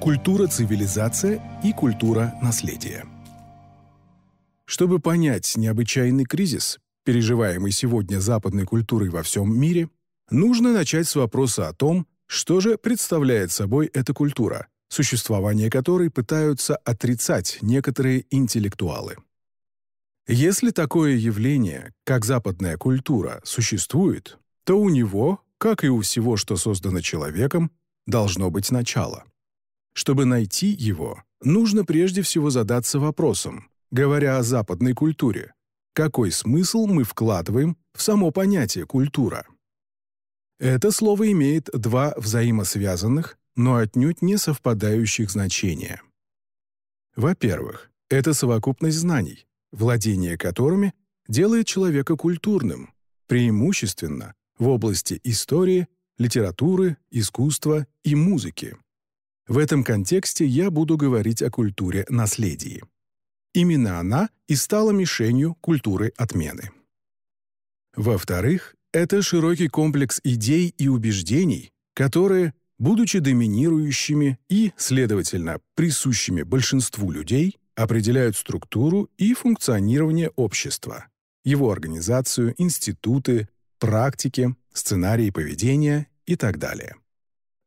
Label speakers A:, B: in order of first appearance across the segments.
A: Культура-цивилизация и культура-наследие. Чтобы понять необычайный кризис, переживаемый сегодня западной культурой во всем мире, нужно начать с вопроса о том, что же представляет собой эта культура, существование которой пытаются отрицать некоторые интеллектуалы. Если такое явление, как западная культура, существует, то у него, как и у всего, что создано человеком, должно быть начало. Чтобы найти его, нужно прежде всего задаться вопросом, говоря о западной культуре, какой смысл мы вкладываем в само понятие «культура». Это слово имеет два взаимосвязанных, но отнюдь не совпадающих значения. Во-первых, это совокупность знаний, владение которыми делает человека культурным, преимущественно в области истории, литературы, искусства и музыки. В этом контексте я буду говорить о культуре наследия. Именно она и стала мишенью культуры отмены. Во-вторых, это широкий комплекс идей и убеждений, которые, будучи доминирующими и, следовательно, присущими большинству людей, определяют структуру и функционирование общества, его организацию, институты, практики, сценарии поведения и так далее.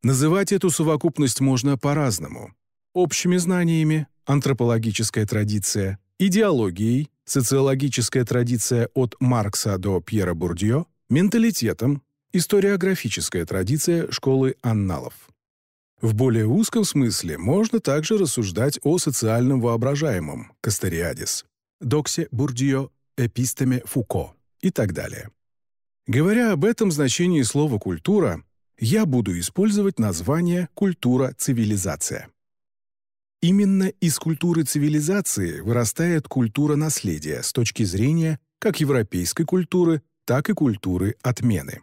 A: Называть эту совокупность можно по-разному. Общими знаниями, антропологическая традиция, идеологией, социологическая традиция от Маркса до Пьера Бурдье, менталитетом, историографическая традиция школы анналов. В более узком смысле можно также рассуждать о социальном воображаемом Кастериадис, Доксе Бурдио, Эпистеме Фуко и так далее. Говоря об этом значении слова «культура», я буду использовать название «культура-цивилизация». Именно из культуры цивилизации вырастает культура наследия с точки зрения как европейской культуры, так и культуры отмены.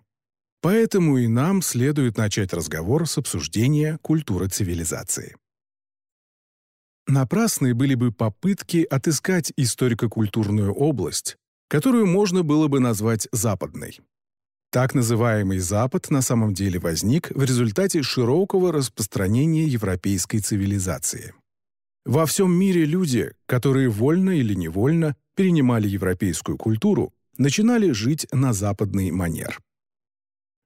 A: Поэтому и нам следует начать разговор с обсуждения культуры цивилизации. Напрасны были бы попытки отыскать историко-культурную область, которую можно было бы назвать западной. Так называемый Запад на самом деле возник в результате широкого распространения европейской цивилизации. Во всем мире люди, которые вольно или невольно перенимали европейскую культуру, начинали жить на западный манер.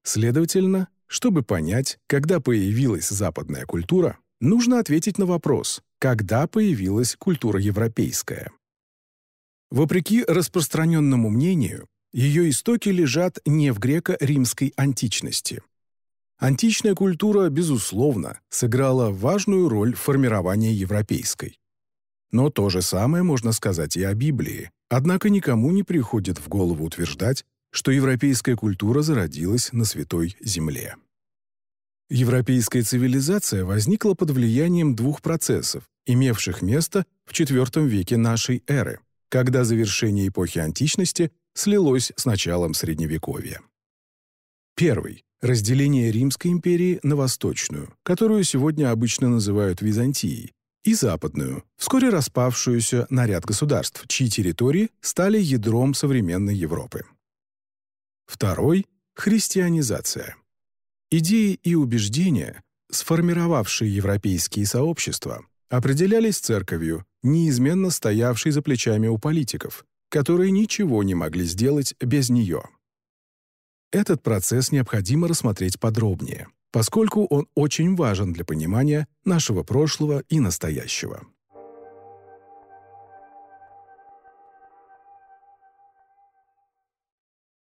A: Следовательно, чтобы понять, когда появилась западная культура, нужно ответить на вопрос, когда появилась культура европейская. Вопреки распространенному мнению, ее истоки лежат не в греко-римской античности. Античная культура, безусловно, сыграла важную роль в формировании европейской. Но то же самое можно сказать и о Библии, однако никому не приходит в голову утверждать, что европейская культура зародилась на Святой Земле. Европейская цивилизация возникла под влиянием двух процессов, имевших место в IV веке нашей эры, когда завершение эпохи античности слилось с началом Средневековья. Первый – разделение Римской империи на Восточную, которую сегодня обычно называют Византией, и Западную, вскоре распавшуюся на ряд государств, чьи территории стали ядром современной Европы. Второй — христианизация. Идеи и убеждения, сформировавшие европейские сообщества, определялись церковью, неизменно стоявшей за плечами у политиков, которые ничего не могли сделать без нее. Этот процесс необходимо рассмотреть подробнее, поскольку он очень важен для понимания нашего прошлого и настоящего.